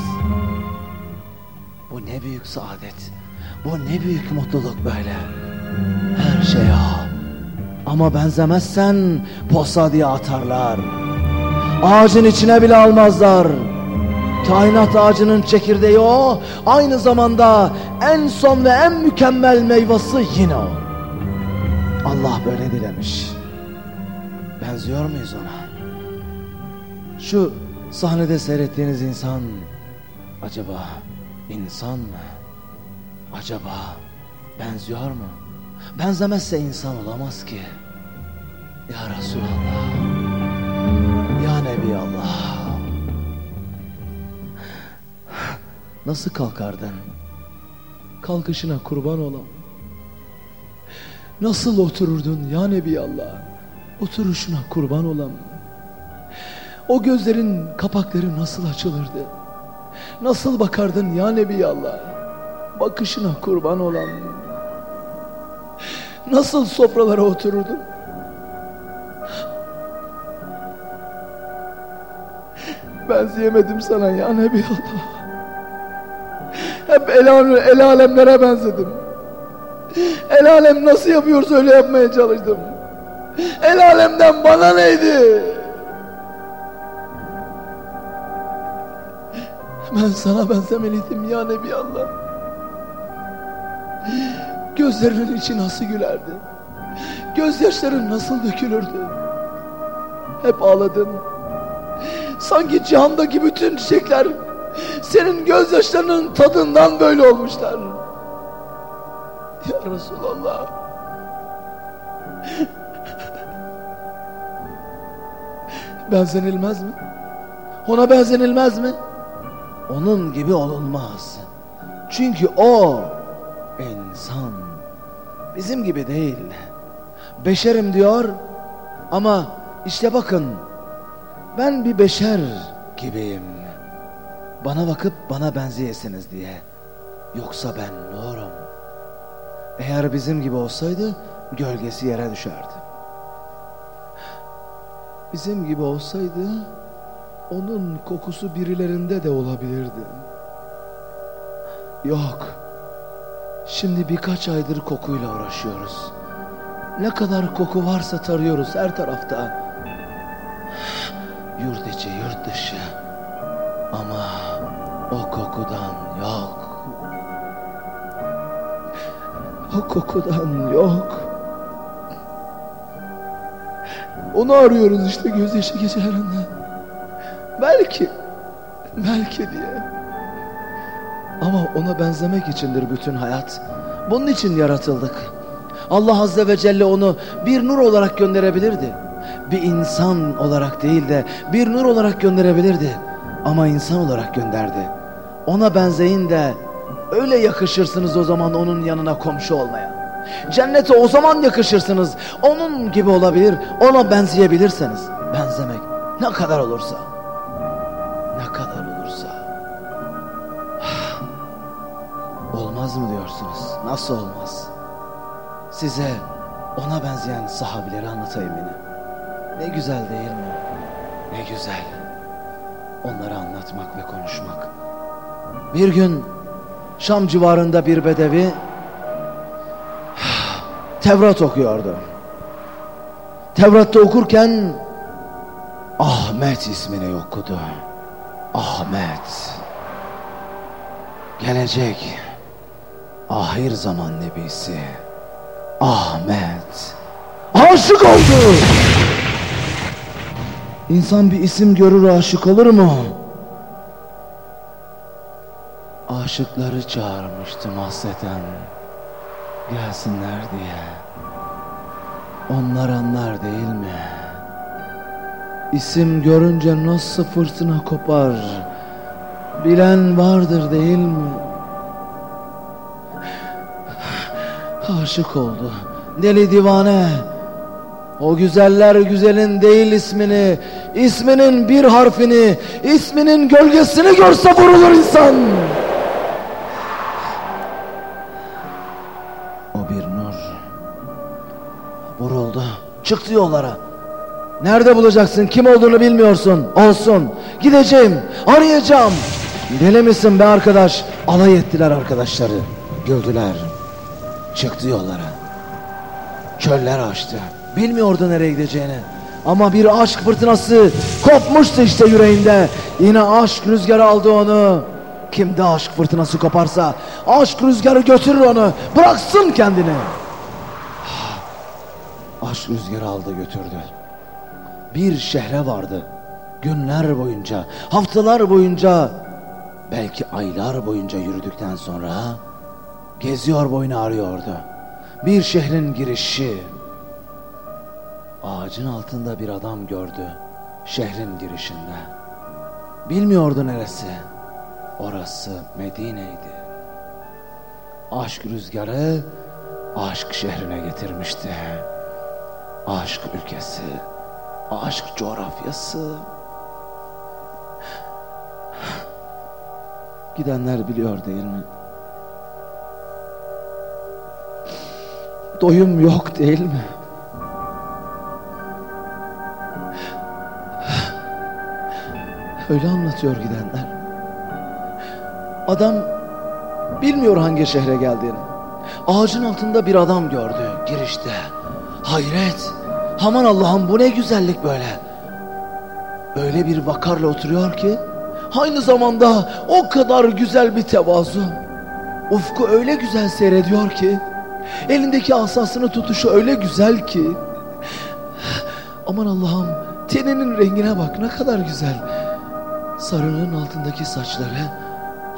Speaker 1: Bu ne büyük saadet. Bu ne büyük mutluluk böyle. Her şey o. Ama benzemezsen posa diye atarlar. Ağacın içine bile almazlar. Kainat ağacının çekirdeği o. Aynı zamanda en son ve en mükemmel meyvesi yine o. Allah böyle dilemiş. Benziyor muyuz ona? Şu sahnede seyrettiğiniz insan acaba insan mı? Acaba benziyor mu? Benzemezse insan olamaz ki. Ya Resulallah. Ya Nebi Allah. Nasıl kalkardın? Kalkışına kurban olam. Nasıl otururdun ya Nebi Allah? Oturuşuna kurban olam. O gözlerin kapakları nasıl açılırdı? Nasıl bakardın ya Nebi Allah? Bakışına kurban olam. Nasıl sofralara otururdun? Benzeyemedim sana ya Nebi Allah. Hep el, alem, el alemlere benzedim. El alem nasıl yapıyorsa öyle yapmaya çalıştım. El alemden bana neydi? Ben sana benzemeliydim ya Nebi Allah. Gözlerinin içi nasıl gülerdi? Gözyaşların nasıl dökülürdü? Hep ağladın. Sanki cihandaki bütün çiçekler senin gözyaşlarının tadından böyle olmuşlar. Ya Resulallah. Benzenilmez mi? Ona benzenilmez mi? Onun gibi olunmaz. Çünkü o insan. Bizim gibi değil. Beşerim diyor ama işte bakın ben bir beşer gibiyim. Bana bakıp bana benzeyesiniz diye. Yoksa ben nurum. Eğer bizim gibi olsaydı gölgesi yere düşerdi. Bizim gibi olsaydı onun kokusu birilerinde de olabilirdi. Yok. Şimdi birkaç aydır kokuyla uğraşıyoruz. Ne kadar koku varsa tarıyoruz her tarafta. Yurt içi, yurt dışı. Ama o kokudan yok. O kokudan yok. Onu arıyoruz işte gözyaşı gecelerinde. Belki, belki diye. Ama ona benzemek içindir bütün hayat. Bunun için yaratıldık. Allah Azze ve Celle onu bir nur olarak gönderebilirdi. Bir insan olarak değil de bir nur olarak gönderebilirdi. Ama insan olarak gönderdi. Ona benzeyin de öyle yakışırsınız o zaman onun yanına komşu olmaya. Cennete o zaman yakışırsınız. Onun gibi olabilir, ona benzeyebilirseniz. Benzemek ne kadar olursa. Olmaz mı diyorsunuz? Nasıl olmaz? Size ona benzeyen sahabileri anlatayım yine. Ne güzel değil mi? Ne güzel. Onları anlatmak ve konuşmak. Bir gün Şam civarında bir bedevi Tevrat okuyordu. Tevrat'ta okurken Ahmet ismini okudu. Ahmet. Gelecek ahir zaman nebisi Ahmet. Aşık oldu. İnsan bir isim görür aşık olur mu? Aşıkları çağırmıştım hasreten gelsinler diye. Onlar anlar değil mi? İsim görünce nasıl fırtına kopar? Bilen vardır değil mi? Aşık oldu. Deli divane. O güzeller güzelin değil ismini, isminin bir harfini, isminin gölgesini görse vurulur insan. O bir nur. Vuruldu. Çıktı yollara. Nerede bulacaksın? Kim olduğunu bilmiyorsun. Olsun. Gideceğim. Arayacağım. Deli misin be arkadaş? Alay ettiler arkadaşları. Güldüler. Çıktı yollara. Çöller açtı. Bilmiyordu nereye gideceğini. Ama bir aşk fırtınası kopmuştu işte yüreğinde. Yine aşk rüzgarı aldı onu. Kimde aşk fırtınası koparsa aşk rüzgarı götürür onu. Bıraksın kendini. Aşk rüzgarı aldı götürdü. Bir şehre vardı. Günler boyunca, haftalar boyunca, belki aylar boyunca yürüdükten sonra geziyor boyunu arıyordu. Bir şehrin girişi. Ağacın altında bir adam gördü. Şehrin girişinde. Bilmiyordu neresi. Orası Medine'ydi. Aşk rüzgarı aşk şehrine getirmişti. Aşk ülkesi, aşk coğrafyası. Gidenler biliyor değil mi? Doyum yok değil mi? Öyle anlatıyor gidenler. Adam bilmiyor hangi şehre geldiğini. Ağacın altında bir adam gördü girişte. Hayret. Aman Allah'ım bu ne güzellik böyle. Öyle bir vakarla oturuyor ki aynı zamanda o kadar güzel bir tevazu. Ufku öyle güzel seyrediyor ki elindeki asasını tutuşu öyle güzel ki. Aman Allah'ım teninin rengine bak ne kadar güzel. Sarının altındaki saçları.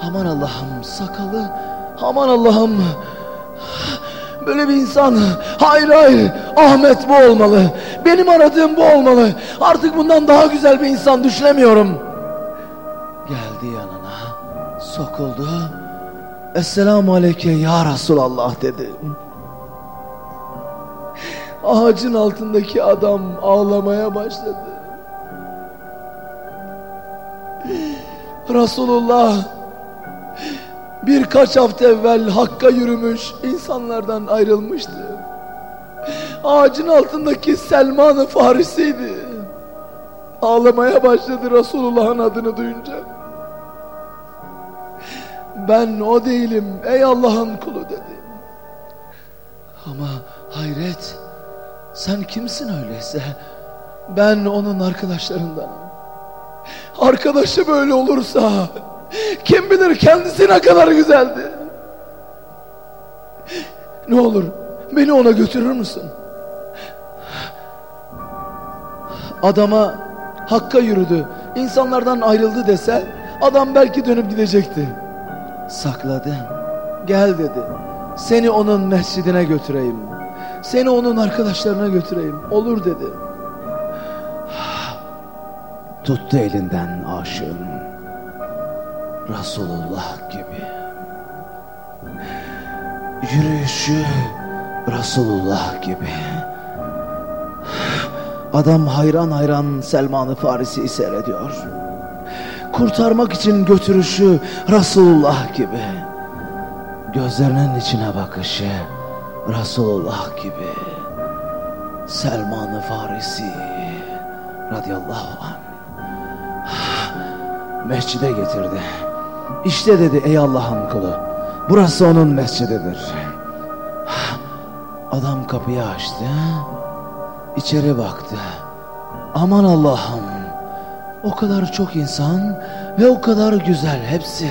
Speaker 1: Aman Allah'ım sakalı. Aman Allah'ım. Böyle bir insan hayır hayır. Ahmet bu olmalı. Benim aradığım bu olmalı. Artık bundan daha güzel bir insan düşünemiyorum. Geldi yanına sokuldu. Esselamu Aleyke ya Resulallah dedi ağacın altındaki adam ağlamaya başladı Resulullah birkaç hafta evvel Hakk'a yürümüş insanlardan ayrılmıştı. Ağacın altındaki Selman-ı Farisi'ydi. Ağlamaya başladı Resulullah'ın adını duyunca. Ben o değilim ey Allah'ın kulu dedi. Ama hayret sen kimsin öyleyse? Ben onun arkadaşlarındanım. Arkadaşı böyle olursa kim bilir kendisi ne kadar güzeldi. Ne olur beni ona götürür müsün? Adama Hakk'a yürüdü. insanlardan ayrıldı dese adam belki dönüp gidecekti. Sakladı. Gel dedi. Seni onun mescidine götüreyim. Seni onun arkadaşlarına götüreyim. Olur dedi. Tuttu elinden aşığım. Resulullah gibi. Yürüyüşü Resulullah gibi. Adam hayran hayran Selman-ı Farisi'yi seyrediyor. Kurtarmak için götürüşü Resulullah gibi. Gözlerinin içine bakışı Resulullah gibi. Selman-ı Farisi radıyallahu anh mescide getirdi. İşte dedi ey Allah'ın kulu. Burası onun mescididir. Adam kapıyı açtı. İçeri baktı. Aman Allah'ım. O kadar çok insan ve o kadar güzel hepsi.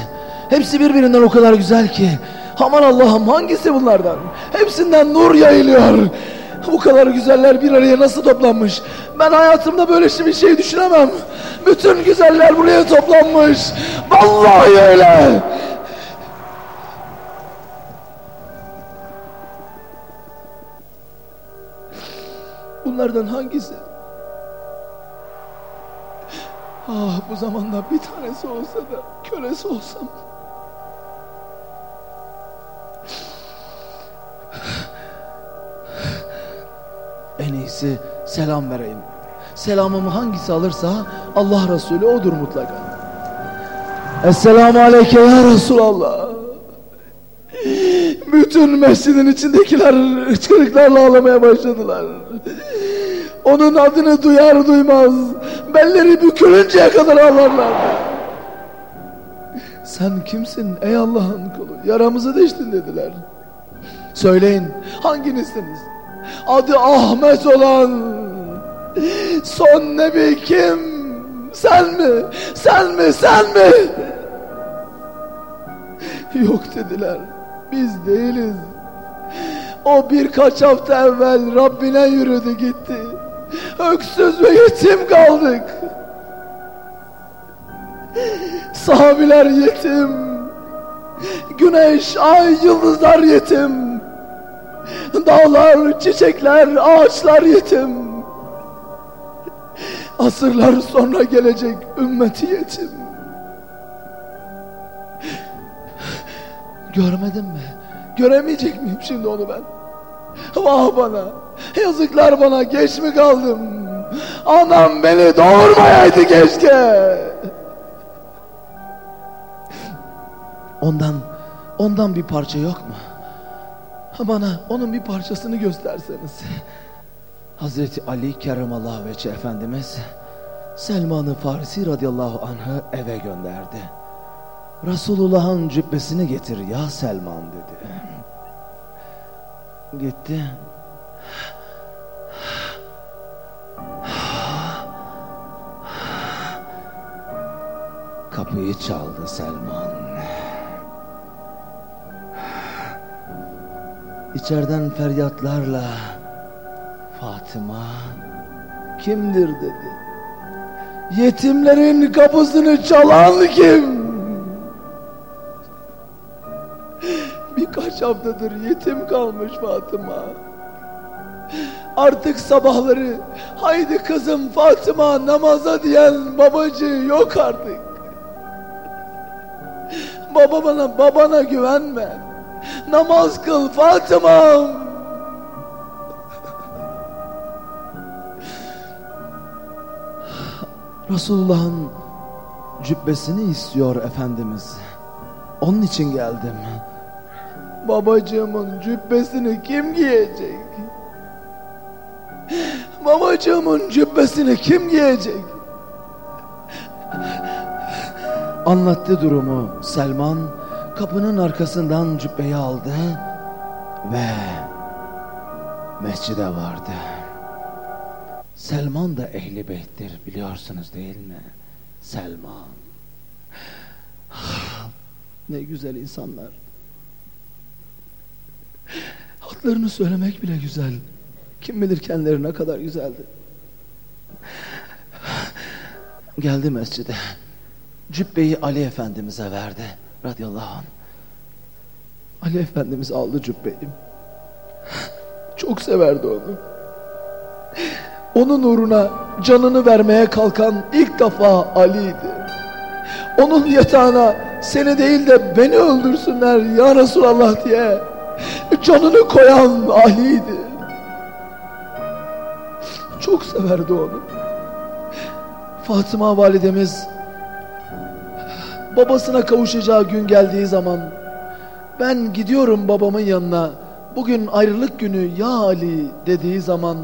Speaker 1: Hepsi birbirinden o kadar güzel ki. Aman Allah'ım hangisi bunlardan? Hepsinden nur yayılıyor. Bu kadar güzeller bir araya nasıl toplanmış? Ben hayatımda böyle bir şey düşünemem. Bütün güzeller buraya toplanmış. Vallahi öyle. Bunlardan hangisi? Ah bu zamanda bir tanesi olsa da kölesi olsam. En iyisi selam vereyim. Selamımı hangisi alırsa Allah Resulü odur mutlaka. Esselamu Aleyke ya Resulallah. Bütün mescidin içindekiler hıçkırıklarla ağlamaya başladılar. Onun adını duyar duymaz belleri bükülünceye kadar ağlarlardı. Sen kimsin ey Allah'ın kulu? Yaramızı deştin dediler. Söyleyin hanginizsiniz? Adı Ahmet olan son nebi kim? Sen mi? Sen mi? Sen mi? Yok dediler. Biz değiliz. O birkaç hafta evvel Rabbine yürüdü gitti. Öksüz ve yetim kaldık. Sahabiler yetim. Güneş, ay, yıldızlar yetim. Dağlar, çiçekler, ağaçlar yetim. Asırlar sonra gelecek ümmeti yetim. Görmedin mi? Göremeyecek miyim şimdi onu ben? Vah bana. Yazıklar bana geç mi kaldım? Anam beni doğurmayaydı keşke. Ondan, ondan bir parça yok mu? Bana onun bir parçasını gösterseniz. Hazreti Ali Keremallahu Veçe Efendimiz Selman-ı Farisi radıyallahu anh'ı eve gönderdi. Resulullah'ın cübbesini getir ya Selman dedi. Gitti. Kapıyı çaldı Selman. İçeriden feryatlarla Fatıma kimdir dedi. Yetimlerin kapısını çalan kim? Birkaç haftadır yetim kalmış Fatıma. Artık sabahları haydi kızım Fatıma namaza diyen babacı yok artık. Baba bana babana güvenme. Namaz kıl Fatıma. Resulullah'ın cübbesini istiyor Efendimiz. Onun için geldim. Babacığımın cübbesini kim giyecek? Babacığımın cübbesini kim giyecek? Anlattı durumu Selman kapının arkasından cübbeyi aldı ve mescide vardı. Selman da ehli beyttir biliyorsunuz değil mi? Selman. Ne güzel insanlar. Hatlarını söylemek bile güzel. Kim bilir kendileri ne kadar güzeldi. Geldi mescide. Cübbeyi Ali Efendimiz'e verdi. Radıyallahu anh. Ali Efendimiz aldı cübbeyi. Çok severdi onu. Onun uğruna canını vermeye kalkan ilk defa Ali'ydi. Onun yatağına seni değil de beni öldürsünler ya Resulallah diye canını koyan Ali'ydi. Çok severdi onu. Fatıma validemiz babasına kavuşacağı gün geldiği zaman ben gidiyorum babamın yanına bugün ayrılık günü ya Ali dediği zaman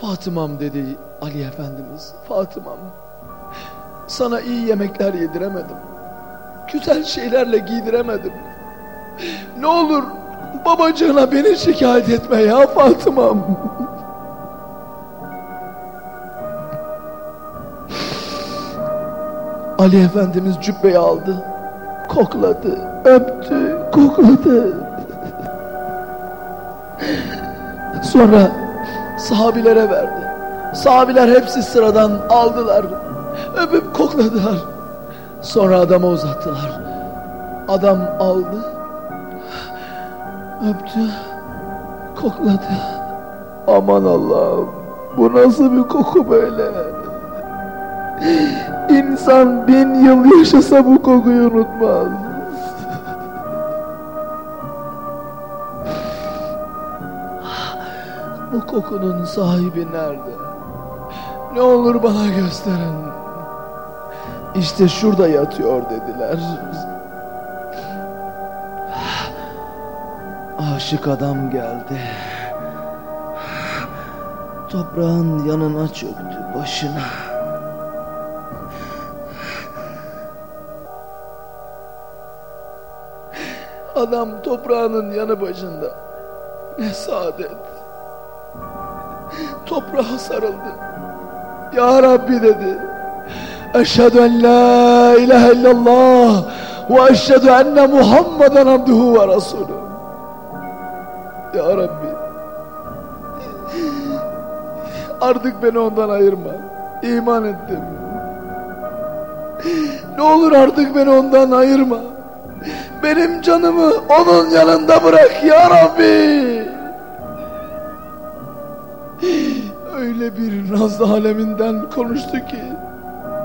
Speaker 1: Fatımam dedi Ali Efendimiz Fatımam sana iyi yemekler yediremedim güzel şeylerle giydiremedim. Ne olur babacığına beni şikayet etme ya Fatıma'm. Ali Efendimiz cübbeyi aldı. Kokladı, öptü, kokladı. Sonra sahabilere verdi. Sahabiler hepsi sıradan aldılar. Öpüp kokladılar. Sonra adama uzattılar. Adam aldı. Öptü. Kokladı. Aman Allah'ım. Bu nasıl bir koku böyle? İnsan bin yıl yaşasa bu kokuyu unutmaz. Bu kokunun sahibi nerede? Ne olur bana gösterin. İşte şurada yatıyor dediler. Aşık adam geldi. Toprağın yanına çöktü başına. Adam toprağının yanı başında. Ne saadet. Toprağa sarıldı. Ya Rabbi dedi. Eşhedü en la ilahe illallah ve eşhedü enne Muhammeden abduhu ve resulü. Ya Rabbi. Artık beni ondan ayırma. İman ettim. Ne olur artık beni ondan ayırma. Benim canımı onun yanında bırak ya Rabbi. Öyle bir nazlı aleminden konuştu ki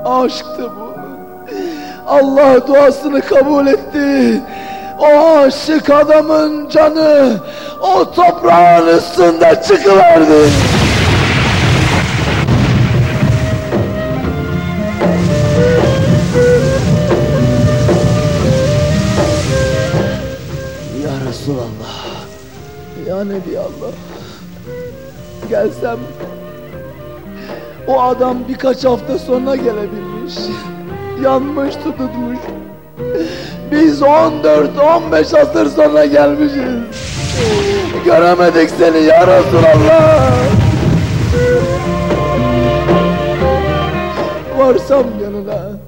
Speaker 1: aşktı bu. Allah duasını kabul etti. O aşık adamın canı o toprağın üstünde çıkıverdi. Ya Nebi Allah. Gelsem o adam birkaç hafta sonra gelebilmiş. Yanmış tutulmuş. Biz 14-15 asır sonra gelmişiz. Göremedik seni ya Resulallah. Varsam yanına.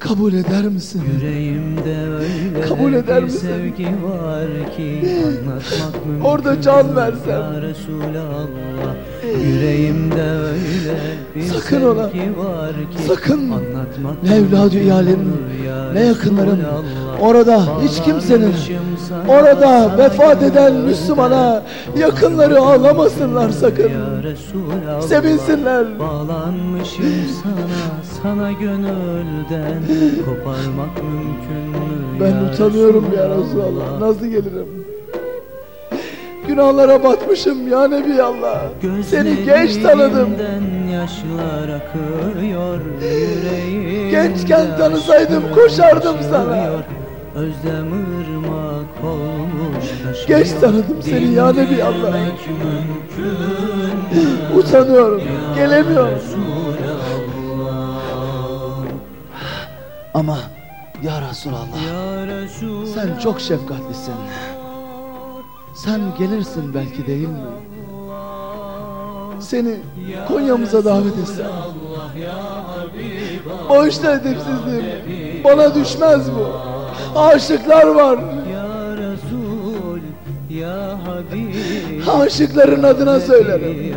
Speaker 1: Kabul eder misin?
Speaker 5: Yüreğimde öyle
Speaker 1: Kabul eder
Speaker 5: bir
Speaker 1: misin?
Speaker 5: sevgi var ki anlatmak mümkün
Speaker 1: Orada can versem.
Speaker 5: Ya Resulallah Yüreğimde öyle bir
Speaker 1: Sakın
Speaker 5: sevgi var ki
Speaker 1: Sakın. Ne evladı iyalim, ne yakınlarım. Orada hiç kimsenin, orada vefat eden. Müslümana yakınları ağlamasınlar sakın. Sevinsinler.
Speaker 5: Bağlanmışım sana, sana gönülden Koparmak mümkün mü
Speaker 1: Ben utanıyorum ya Resulallah. Nasıl gelirim? Günahlara batmışım ya Nebi Allah. Seni geç tanıdım.
Speaker 5: Yaşlar akıyor
Speaker 1: Gençken tanısaydım koşardım sana.
Speaker 5: Özlem ırmak olmuş.
Speaker 1: Geç tanıdım seni ya Nebi Allah. Utanıyorum. Gelemiyorum. Ama ya Resulallah
Speaker 5: Ya Resulallah.
Speaker 1: sen çok şefkatlisin. Sen gelirsin belki değil mi? Seni Konya'mıza davet etsem. Bağışla edepsizliğimi. Bana düşmez bu. Aşıklar var. Aşıkların adına söylerim.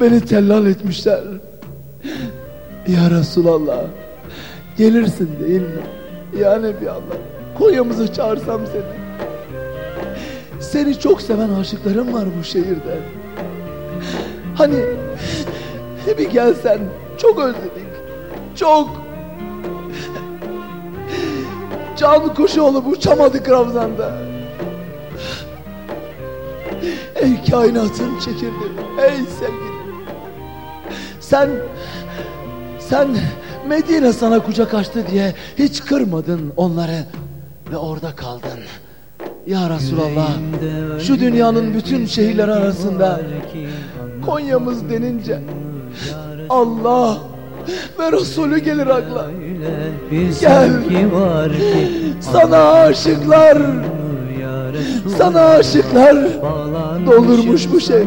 Speaker 1: Beni tellal etmişler. Ya Resulallah. Gelirsin değil mi? Ya Nebi Allah. Konya'mıza çağırsam seni. Seni çok seven aşıklarım var bu şehirde. Hani bir gelsen çok özledik. Çok. Can kuşu olup uçamadık Ramazan'da. Ey kainatın çekirdeği, ey sevgilim. Sen, sen Medine sana kucak açtı diye hiç kırmadın onları ve orada kaldın. Ya Resulallah, şu dünyanın bütün şehirleri arasında Konya'mız denince Allah,
Speaker 5: ve Resulü gelir akla. Gel. Sana aşıklar, sana aşıklar doldurmuş bu şey.